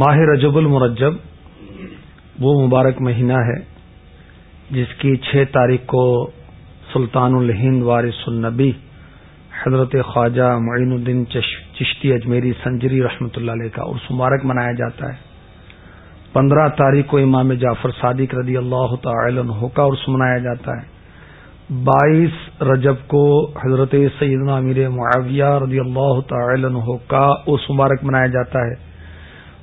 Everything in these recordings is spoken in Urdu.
ماہ رجب المرجب، وہ مبارک مہینہ ہے، جس کی چھ تاریخ کو سلطان الہند وارث النبی حضرت خواجہ معین الدین چشتی اجمیری سنجری رحمۃ اللہ علیہ کا عرس مبارک منایا جاتا ہے۔ پندرہ تاریخ کو امام جعفر صادق رضی اللہ تعالی عنہ کا عرس منایا جاتا ہے۔ بائیس رجب کو حضرت سیدنا امیر معاویہ رضی اللہ تعالی عنہ کا عرس مبارک منایا جاتا ہے۔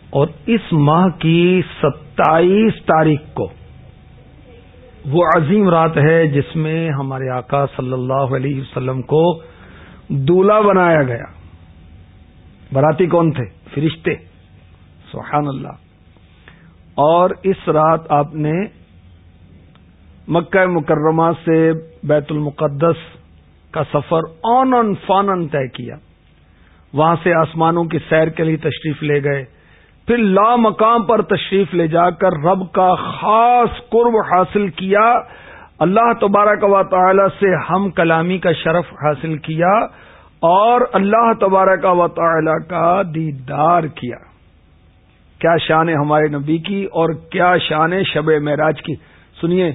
اور اس ماہ کی ستائیس تاریخ کو وہ عظیم رات ہے جس میں ہمارے آقا صلی اللہ علیہ وسلم کو دولہا بنایا گیا۔ براتی کون تھے؟ فرشتے۔ سبحان اللہ۔ اور اس رات آپ نے مکہ مکرمہ سے بیت المقدس کا سفر آن آن فان طے کیا۔ وہاں سے آسمانوں کی سیر کے لیے تشریف لے گئے۔ پھر لا مقام پر تشریف لے جا کر رب کا خاص قرب حاصل کیا۔ اللہ تبارک و تعالی سے ہم کلامی کا شرف حاصل کیا اور اللہ تبارک و تعالی کا دیدار کیا۔ کیا شان ہمارے نبی کی اور کیا شان شب معراج کی۔ سنیے،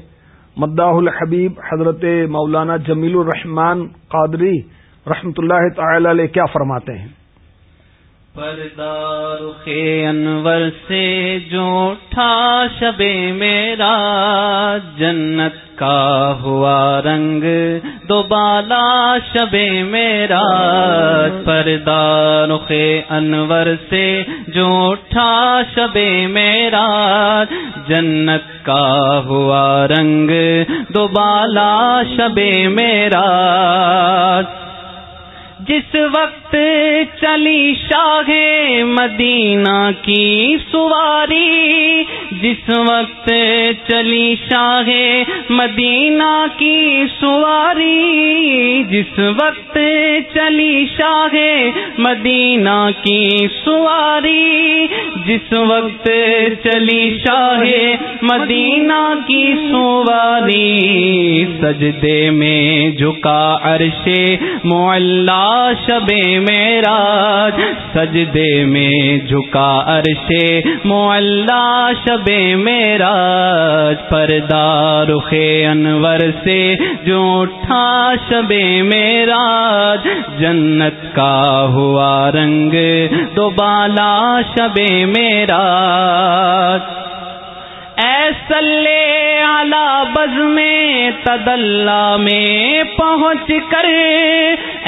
مداح الحبیب حضرت مولانا جمیل الرحمان قادری رحمت اللہ تعالی علیہ کیا فرماتے ہیں؟ پردار انور سے جو اٹھا شب میرا، جنت کا ہوا رنگ دوبالا شب میرا۔ پردار انور سے جو اٹھا شب میرا، جنت کا ہوا رنگ دوبالا شب میرا۔ جس وقت چلی شاہ مدینہ کی سواری جس وقت چلی شاہ مدینہ کی سواری، جس وقت چلی شاہ مدینہ کی سواری، جس وقت چلی شاہ مدینہ کی سواری، سجدے میں جھکا عرش معلّہ شب میرا سجدے میں جھکا عرش معلّہ شب میرا پردار انور سے جو اٹھا شب میرا جنت کا ہوا رنگ دوبالا شب میرا ایسلے آلہ بز میں تدلہ میں پہنچ کر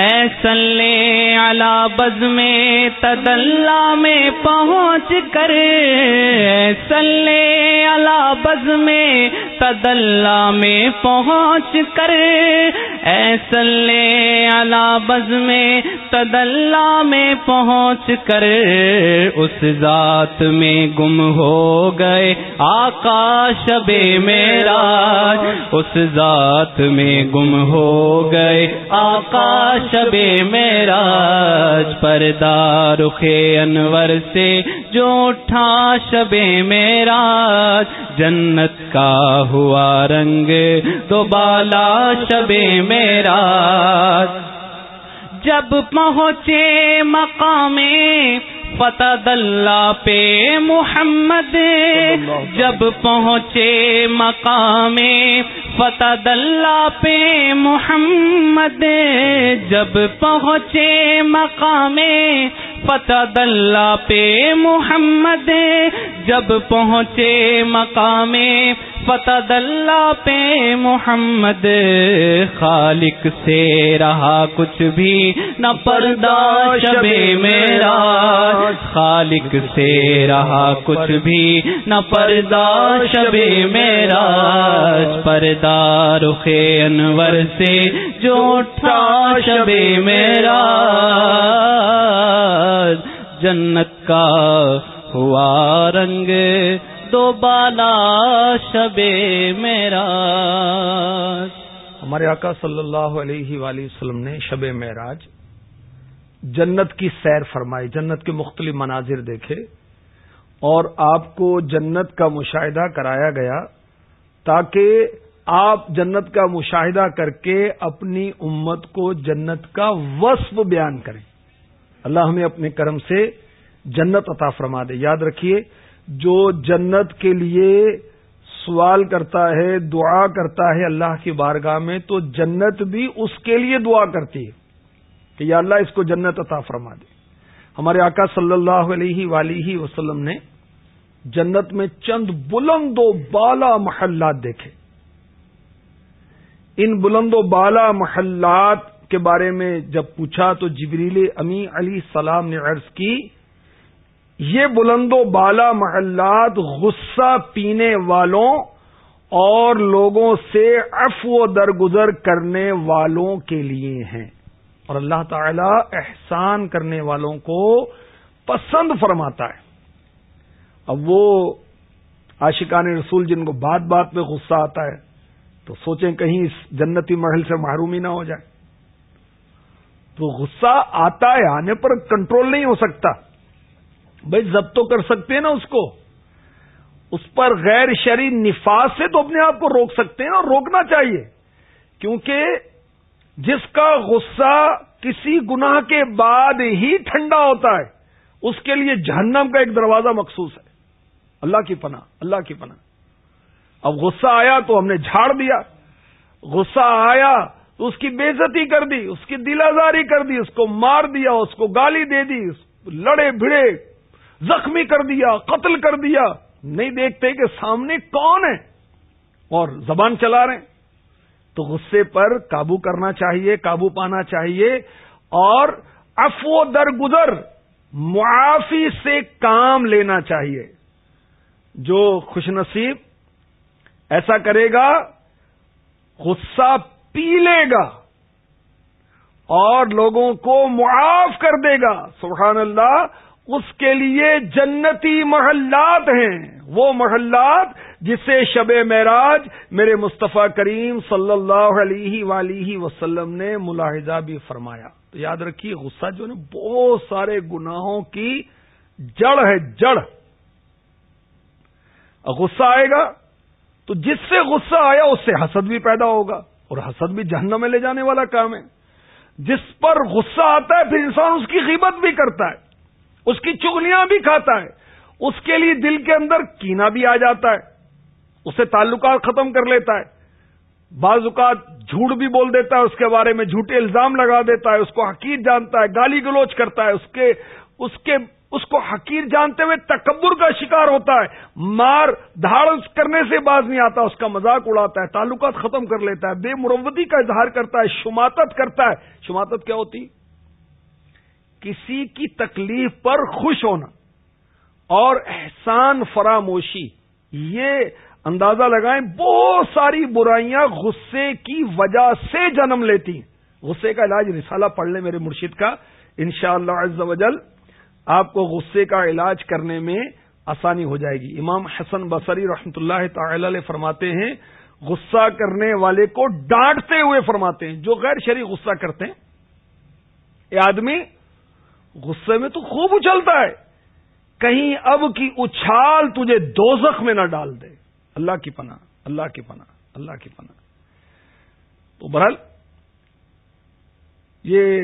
ایسلے آلہ بز میں تدلہ میں پہنچ کر ایسلے آلہ بز میں تدلہ میں پہنچ کر ایسلے بز میں تدلہ میں پہنچ کر اس ذات میں گم ہو گئے۔ آ شب میرا اس ذات میں گم ہو گئے۔ آقا شب میرا پردار انور سے جو اٹھا شب میرا جنت کا ہوا رنگ تو بالا شب میرا۔ جب پہنچے مقام فتح اللہ پہ محمد، جب پہنچے مقام فتح اللہ پہ محمد، جب پہنچے مقام فتح اللہ پہ محمد، جب پہنچے مقام فتح اللہ پہ محمد خالق سے رہا کچھ بھی نہ پردہ شب میرا خالق سے رہا کچھ بھی نہ پردہ شب میرا پردہ رخ انور سے جو اٹھا شب میرا جنت کا ہوا رنگ دو بالا شب میرا ہمارے آقا صلی اللہ علیہ وآلہ وسلم نے شب معراج جنت کی سیر فرمائی، جنت کے مختلف مناظر دیکھے اور آپ کو جنت کا مشاہدہ کرایا گیا تاکہ آپ جنت کا مشاہدہ کر کے اپنی امت کو جنت کا وصف بیان کریں۔ اللہ ہمیں اپنے کرم سے جنت عطا فرما دے۔ یاد رکھیے جو جنت کے لیے سوال کرتا ہے، دعا کرتا ہے اللہ کی بارگاہ میں، تو جنت بھی اس کے لیے دعا کرتی ہے کہ یا اللہ اس کو جنت عطا فرما دے۔ ہمارے آقا صلی اللہ علیہ ولی وسلم نے جنت میں چند بلند و بالا محلات دیکھے۔ ان بلند و بالا محلات کے بارے میں جب پوچھا تو جبریل امی علی السلام نے عرض کی یہ بلند و بالا محلات غصہ پینے والوں اور لوگوں سے افو درگزر کرنے والوں کے لیے ہیں۔ اور اللہ تعالی احسان کرنے والوں کو پسند فرماتا ہے۔ اب وہ عاشقان رسول جن کو بات بات میں غصہ آتا ہے، تو سوچیں کہیں اس جنتی محل سے محرومی نہ ہو جائے۔ تو غصہ آتا ہے، آنے پر کنٹرول نہیں ہو سکتا۔ بھائی ضبط تو کر سکتے ہیں نا اس کو۔ اس پر غیر شرعی نفاذ سے تو اپنے آپ کو روک سکتے ہیں اور روکنا چاہیے۔ کیونکہ جس کا غصہ کسی گناہ کے بعد ہی ٹھنڈا ہوتا ہے، اس کے لیے جہنم کا ایک دروازہ مخصوص ہے۔ اللہ کی پناہ، اللہ کی پناہ۔ اب غصہ آیا تو ہم نے جھاڑ دیا۔ غصہ آیا تو اس کی بےزتی کر دی، اس کی دل آزاری کر دی، اس کو مار دیا، اس کو گالی دے دی لڑے بھڑے زخمی کر دیا، قتل کر دیا۔ نہیں دیکھتے کہ سامنے کون ہے۔ اور زبان چلا رہے ہیں۔ تو غصے پر قابو کرنا چاہیے، قابو پانا چاہیے۔ اور افو درگزر، معافی سے کام لینا چاہیے۔ جو خوش نصیب ایسا کرے گا، غصہ پی لے گا۔ اور لوگوں کو معاف کر دے گا۔ سبحان اللہ اس کے لیے جنتی محلات ہیں۔ وہ محلات جسے شب معراج میرے مصطفیٰ کریم صلی اللہ علیہ ولی وسلم نے ملاحظہ بھی فرمایا۔ تو یاد رکھیے، غصہ جو ہے بہت سارے گناہوں کی جڑ ہے، جڑ۔ غصہ آئے گا تو جس سے غصہ آیا، اس سے حسد بھی پیدا ہوگا اور حسد بھی جہنم میں لے جانے والا کام ہے۔ جس پر غصہ آتا ہے، پھر انسان اس کی قیمت بھی کرتا ہے۔ اس کی چگلیاں بھی کھاتا ہے۔ اس کے لیے دل کے اندر کینا بھی آ جاتا ہے۔ اسے تعلقات ختم کر لیتا ہے۔ بعض اوقات جھوٹ بھی بول دیتا ہے، اس کے بارے میں جھوٹے الزام لگا دیتا ہے، اس کو حقیر جانتا ہے، گالی گلوچ کرتا ہے۔ اس کے اس کے، اس کو حقیر جانتے ہوئے تکبر کا شکار ہوتا ہے۔ مار دھاڑ کرنے سے باز نہیں آتا، اس کا مذاق اڑاتا ہے، تعلقات ختم کر لیتا ہے۔ بے مروتی کا اظہار کرتا ہے، شماتت کرتا ہے۔ شماتت کیا ہوتی؟ کسی کی تکلیف پر خوش ہونا اور احسان فراموشی، یہ اندازہ لگائیں بہت ساری برائیاں غصے کی وجہ سے جنم لیتی ہیں۔ غصے کا علاج رسالہ پڑھ لیں میرے مرشد کا۔ انشاءاللہ شاء اللہ وجل آپ کو غصے کا علاج کرنے میں آسانی ہو جائے گی۔ امام حسن بصری رحمتہ اللہ تعالی علیہ فرماتے ہیں، غصہ کرنے والے کو ڈانٹتے ہوئے فرماتے ہیں، جو غیر شریک غصہ کرتے ہیں۔ یہ آدمی غصے میں تو خوب اچھلتا ہے۔ کہیں اب کی اچھال تجھے دوزخ میں نہ ڈال دے۔ اللہ کی پناہ، اللہ کی پناہ، اللہ کی پناہ۔ تو برحال یہ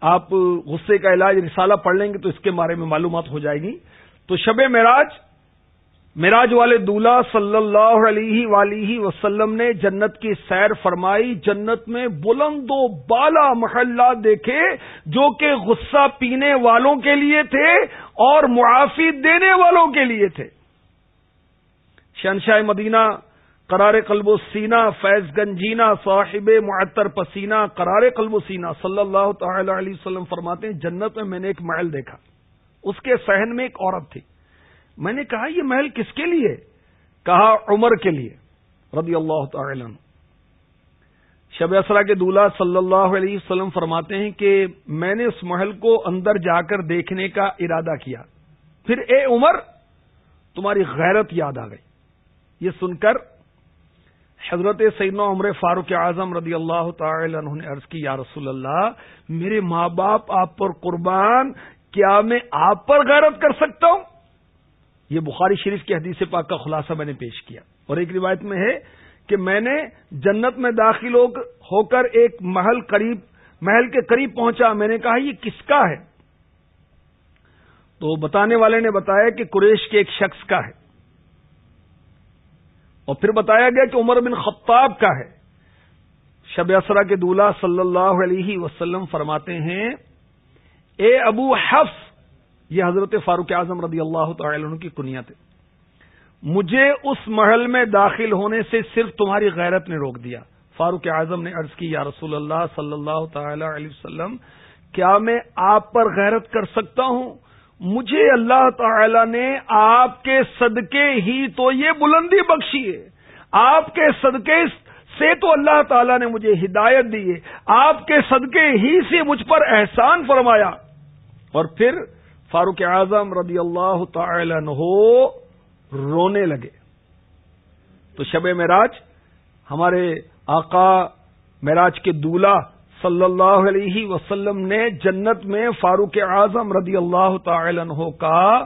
آپ غصے کا علاج رسالہ پڑھ لیں گے تو اس کے بارے میں معلومات ہو جائے گی۔ تو شب معراج معراج والے دولہ صلی اللہ علیہ ولی وسلم نے جنت کی سیر فرمائی، جنت میں بلند و بالا محلہ دیکھے جو کہ غصہ پینے والوں کے لیے تھے اور معافی دینے والوں کے لیے تھے۔ شہنشاہ مدینہ، قرار قلب و سینا فیض گنجینا صاحب معطر پسینہ، قرار قلب و سینا صلی اللہ تعالی علیہ وسلم فرماتے ہیں، جنت میں میں نے ایک محل دیکھا۔ اس کے سہن میں ایک عورت تھی۔ میں نے کہا، یہ محل کس کے لیے؟ کہا، عمر کے لیے، رضی اللہ تعالی عنہ۔ شب اسرا کے دولہ صلی اللہ علیہ وسلم فرماتے ہیں کہ میں نے اس محل کو اندر جا کر دیکھنے کا ارادہ کیا۔ پھر اے عمر، تمہاری غیرت یاد آ گئی۔ یہ سن کر حضرت سیدنا عمر فاروق اعظم رضی اللہ تعالی عنہ نے عرض کی، یا رسول اللہ، میرے ماں باپ آپ پر قربان، کیا میں آپ پر غیرت کر سکتا ہوں؟ یہ بخاری شریف کی حدیث پاک کا خلاصہ میں نے پیش کیا۔ اور ایک روایت میں ہے کہ میں نے جنت میں داخل ہو کر ایک محل قریب محل کے قریب پہنچا۔ میں نے کہا، یہ کس کا ہے؟ تو بتانے والے نے بتایا کہ قریش کے ایک شخص کا ہے۔ اور پھر بتایا گیا کہ عمر بن خطاب کا ہے۔ شب اسرا کے دولہ صلی اللہ علیہ وسلم فرماتے ہیں، اے ابو حفظ یہ حضرت فاروق اعظم رضی اللہ تعالی عنہ کی کنیت ہے مجھے اس محل میں داخل ہونے سے صرف تمہاری غیرت نے روک دیا۔ فاروق اعظم نے عرض کی، یا رسول اللہ صلی اللہ تعالی علیہ وسلم، کیا میں آپ پر غیرت کر سکتا ہوں؟ مجھے اللہ تعالی نے آپ کے صدقے ہی تو یہ بلندی بخشی ہے۔ آپ کے صدقے سے تو اللہ تعالی نے مجھے ہدایت دی ہے۔ آپ کے صدقے ہی سے مجھ پر احسان فرمایا۔ اور پھر فاروق اعظم رضی اللہ تعالی عنہ رونے لگے۔ تو شب معراج ہمارے آقا معراج کے دولہ صلی اللہ علیہ وسلم نے جنت میں فاروق اعظم رضی اللہ تعالی عنہ کا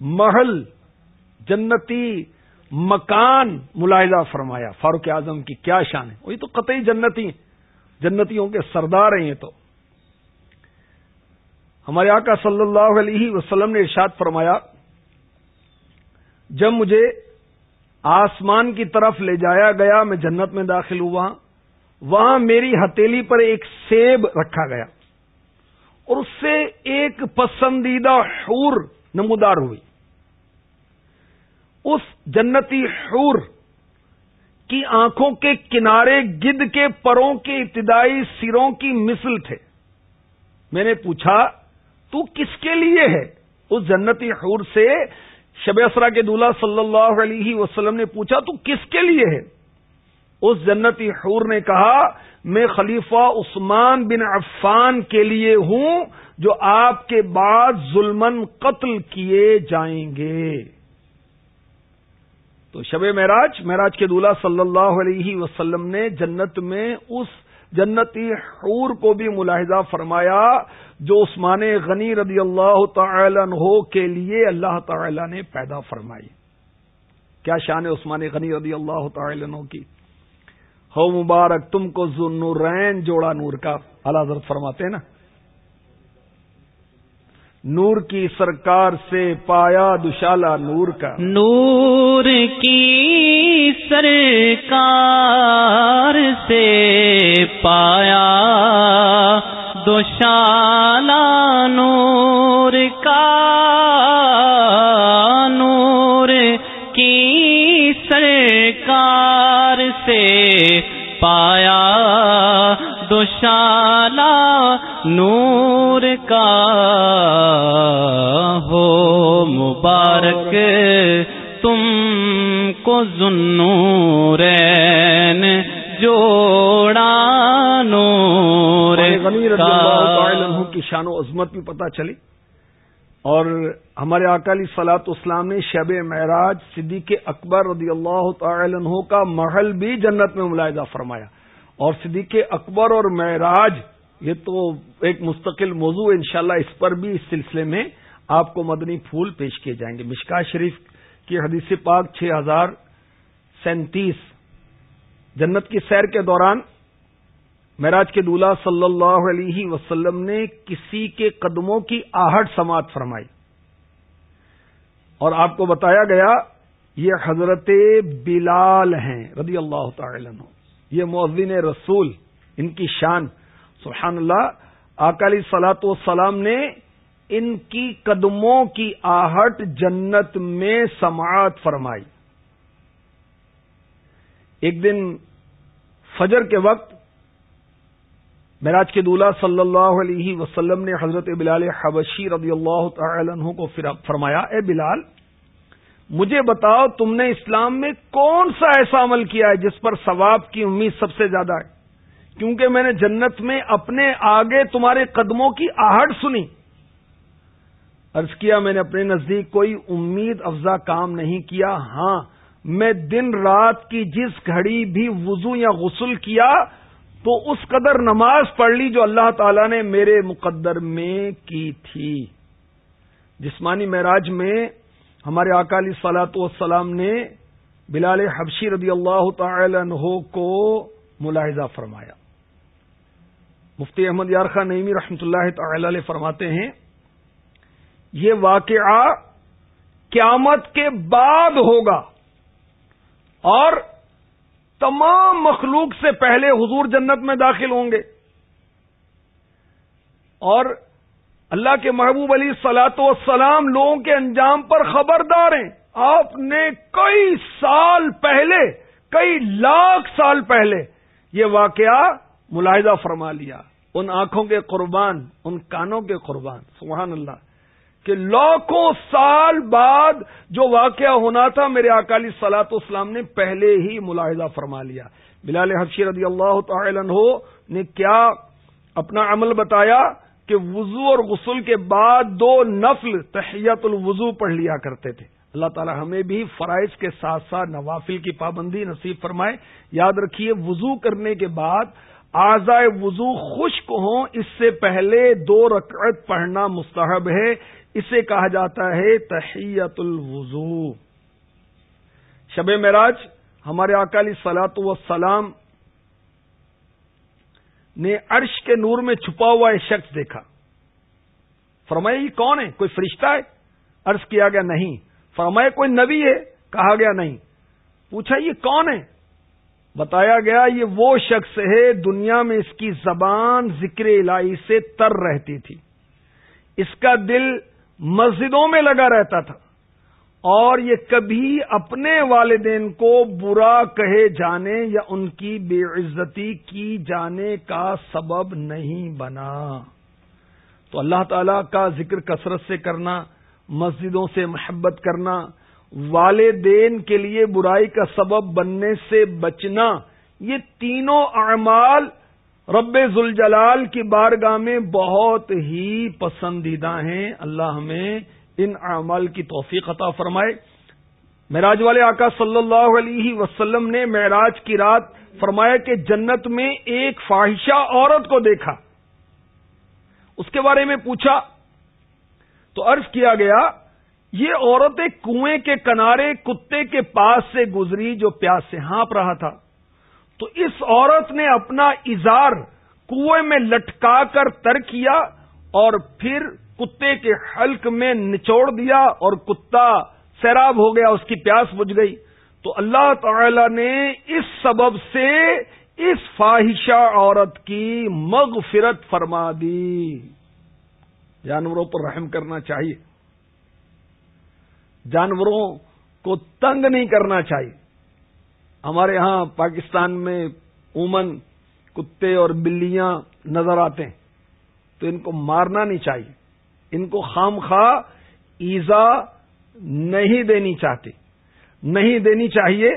محل، جنتی مکان ملاحظہ فرمایا۔ فاروق اعظم کی کیا شان ہے؟ وہی تو قطعی جنتی جنتیوں کے سردار ہیں یہ تو۔ ہمارے آقا صلی اللہ علیہ وسلم نے ارشاد فرمایا، جب مجھے آسمان کی طرف لے جایا گیا، میں جنت میں داخل ہوا، وہاں میری ہتیلی پر ایک سیب رکھا گیا، اور اس سے ایک پسندیدہ حور نمودار ہوئی۔ اس جنتی حور کی آنکھوں کے کنارے گد کے پروں کے ابتدائی سروں کی مثل تھے۔ میں نے پوچھا تو کس کے لیے ہے؟ اس جنتی حور سے شب اسرا کے دولہ صلی اللہ علیہ وسلم نے پوچھا، تو کس کے لیے ہے؟ اس جنتی حور نے کہا، میں خلیفہ عثمان بن عفان کے لیے ہوں، جو آپ کے بعد ظلمن قتل کیے جائیں گے۔ تو شب معراج معراج کے دولہ صلی اللہ علیہ وسلم نے جنت میں اس جنتی حور کو بھی ملاحظہ فرمایا جو عثمان غنی رضی اللہ تعالی عنہ کے لیے اللہ تعالی نے پیدا فرمائی۔ کیا شان عثمان غنی رضی اللہ تعالی عنہ کی۔ ہو مبارک، تم کو ذنورین جوڑا نور کا۔ اللہ حضرت فرماتے نا۔ نور کی سرکار سے پایا دشالا نور کا۔ نور کی سرکار سے پایا دوشالا نور کا۔ نور کی سرکار سے پایا دوشالا نور کا۔ مبارک تم کو ذنورین جوڑا نور کی شان و عظمت بھی پتہ چلی۔ اور ہمارے اکالی سلاط اسلام نے شب معراج صدیق اکبر رضی اللہ تعالی عنہ کا محل بھی جنت میں ملاحظہ فرمایا۔ اور صدیق اکبر اور معراج یہ تو ایک مستقل موضوع انشاءاللہ اس پر بھی اس سلسلے میں آپ کو مدنی پھول پیش کیے جائیں گے۔ مشکا شریف کی حدیث پاک چھ ہزار سینتیس۔ جنت کی سیر کے دوران معراج کے دولہ صلی اللہ علیہ وسلم نے کسی کے قدموں کی آہٹ سماعت فرمائی۔ اور آپ کو بتایا گیا، یہ حضرت بلال ہیں، رضی اللہ تعالی عنہ۔ یہ مؤذن رسول، ان کی شان۔ سبحان اللہ اکالی سلاط و سلام نے ان کی قدموں کی آہٹ جنت میں سماعت فرمائی۔ ایک دن فجر کے وقت معراج کے دولہ صلی اللہ علیہ وسلم نے حضرت بلال حبشی رضی اللہ تعالی عنہ کو فرمایا، اے بلال، مجھے بتاؤ تم نے اسلام میں کون سا ایسا عمل کیا ہے جس پر ثواب کی امید سب سے زیادہ ہے؟ کیونکہ میں نے جنت میں اپنے آگے تمہارے قدموں کی آہٹ سنی۔ عرض کیا میں نے اپنے نزدیک کوئی امید افزا کام نہیں کیا۔ ہاں میں دن رات کی جس گھڑی بھی وضو یا غسل کیا، تو اس قدر نماز پڑھ لی جو اللہ تعالی نے میرے مقدر میں کی تھی۔ جسمانی معراج میں ہمارے اکالی سلاط والسلام نے بلال حبشی رضی اللہ تعالی عنہ کو ملاحظہ فرمایا۔ مفتی احمد یار خان نعیمی اللہ تعالی علیہ فرماتے ہیں یہ واقعہ قیامت کے بعد ہوگا اور تمام مخلوق سے پہلے حضور جنت میں داخل ہوں گے اور اللہ کے محبوب علی سلاط وسلام لوگوں کے انجام پر خبردار ہیں۔ آپ نے کئی سال پہلے، کئی لاکھ سال پہلے یہ واقعہ ملاحظہ فرما لیا۔ ان آنکھوں کے قربان، ان کانوں کے قربان، سبحان اللہ۔ کہ لاکھوں سال بعد جو واقعہ ہونا تھا، میرے اکالی سلاط اسلام نے پہلے ہی ملاحظہ فرما لیا۔ بلال حفشی رضی اللہ تعالی عنہ نے کیا اپنا عمل بتایا کہ وضو اور غسل کے بعد دو نفل تحیت الوضو پڑھ لیا کرتے تھے۔ اللہ تعالی ہمیں بھی فرائض کے ساتھ ساتھ نوافل کی پابندی نصیب فرمائے۔ یاد رکھیے، وضو کرنے کے بعد آزائے وضو خشک ہوں، اس سے پہلے دو رکعت پڑھنا مستحب ہے۔ اسے کہا جاتا ہے تحیت الوضو۔ شب معراج ہمارے اکالی سلاط وسلام نے عرش کے نور میں چھپا ہوا ایک شخص دیکھا۔ فرمایا، یہ کون ہے؟ کوئی فرشتہ ہے؟ عرض کیا گیا، نہیں۔ فرمایا، کوئی نبی ہے؟ کہا گیا، نہیں۔ پوچھا، یہ کون ہے؟ بتایا گیا، یہ وہ شخص ہے، دنیا میں اس کی زبان ذکر الہی سے تر رہتی تھی۔ اس کا دل مسجدوں میں لگا رہتا تھا۔ اور یہ کبھی اپنے والدین کو برا کہے جانے یا ان کی بے عزتی کی جانے کا سبب نہیں بنا۔ تو اللہ تعالی کا ذکر کثرت سے کرنا، مسجدوں سے محبت کرنا، والدین کے لیے برائی کا سبب بننے سے بچنا، یہ تینوں اعمال رب ذوالجلال کی بارگاہ میں بہت ہی پسندیدہ ہیں۔ اللہ ہمیں ان اعمال کی توفیق عطا فرمائے۔ معراج والے آقا صلی اللہ علیہ وسلم نے معراج کی رات فرمایا کہ جنت میں ایک فاحشہ عورت کو دیکھا۔ اس کے بارے میں پوچھا۔ تو عرض کیا گیا، یہ عورت کنویں کے کنارے کتے کے پاس سے گزری جو پیاس سے ہانپ رہا تھا۔ تو اس عورت نے اپنا اظہار کنویں میں لٹکا کر تر کیا اور پھر کتے کے حلق میں نچوڑ دیا اور کتا سیراب ہو گیا، اس کی پیاس بجھ گئی۔ تو اللہ تعالی نے اس سبب سے اس فاحشہ عورت کی مغفرت فرما دی۔ جانوروں پر رحم کرنا چاہیے۔ جانوروں کو تنگ نہیں کرنا چاہیے۔ ہمارے ہاں پاکستان میں عموماً کتے اور بلیاں نظر آتے ہیں۔ تو ان کو مارنا نہیں چاہیے۔ ان کو خام خواہ ایزا نہیں دینی چاہتے۔ نہیں دینی چاہیے۔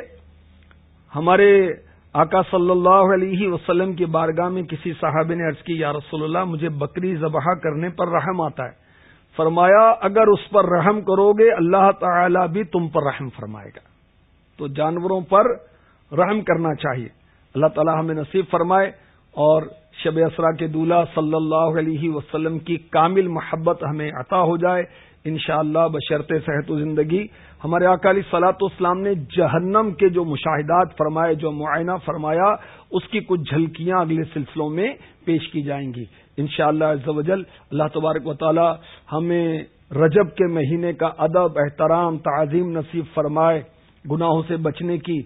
ہمارے آقا صلی اللہ علیہ وسلم کی بارگاہ میں کسی صاحب نے عرض کی، یا رسول اللہ، مجھے بکری ذبح کرنے پر رحم آتا ہے۔ فرمایا، اگر اس پر رحم کرو گے، اللہ تعالی بھی تم پر رحم فرمائے گا۔ تو جانوروں پر رحم کرنا چاہیے۔ اللہ تعالی ہمیں نصیب فرمائے اور شب اسرا کے دولہ صلی اللہ علیہ وسلم کی کامل محبت ہمیں عطا ہو جائے۔ انشاءاللہ اللہ بشرط صحت و زندگی۔ ہمارے اکالی سلاط اسلام نے جہنم کے جو مشاہدات فرمائے، جو معائنہ فرمایا، اس کی کچھ جھلکیاں اگلے سلسلوں میں پیش کی جائیں گی۔ انشاءاللہ شاء اللہ اللہ تبارک و تعالی ہمیں رجب کے مہینے کا ادب، احترام، تعظیم نصیب فرمائے۔ گناہوں سے بچنے کی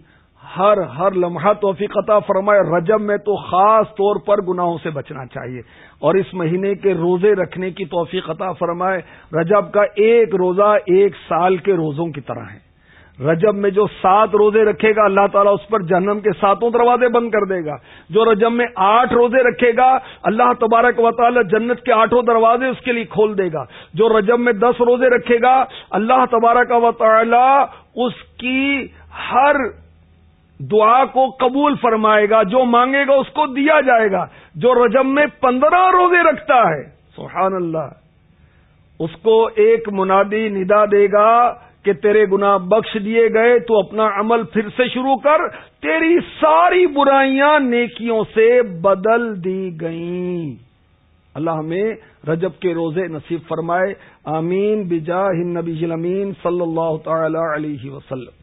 ہر ہر لمحہ توفیق عطا فرمائے، رجب میں تو خاص طور پر گناہوں سے بچنا چاہیے۔ اور اس مہینے کے روزے رکھنے کی توفیق عطا فرمائے، رجب کا ایک روزہ ایک سال کے روزوں کی طرح ہے۔ رجب میں جو سات روزے رکھے گا، اللہ تعالیٰ اس پر جنم کے ساتوں دروازے بند کر دے گا۔ جو رجب میں آٹھ روزے رکھے گا، اللہ تبارک و تعالیٰ جنت کے آٹھوں دروازے اس کے لیے کھول دے گا۔ جو رجب میں دس روزے رکھے گا، اللہ تبارک و تعالیٰ اس کی ہر دعا کو قبول فرمائے گا، جو مانگے گا اس کو دیا جائے گا۔ جو رجب میں پندرہ روزے رکھتا ہے، سبحان اللہ، اس کو ایک منادی ندا دے گا کہ تیرے گنا بخش دیے گئے، تو اپنا عمل پھر سے شروع کر۔ تیری ساری برائیاں نیکیوں سے بدل دی گئیں۔ اللہ ہمیں رجب کے روزے نصیب فرمائے۔ آمین بجا امین صلی اللہ تعالی علیہ وسلم۔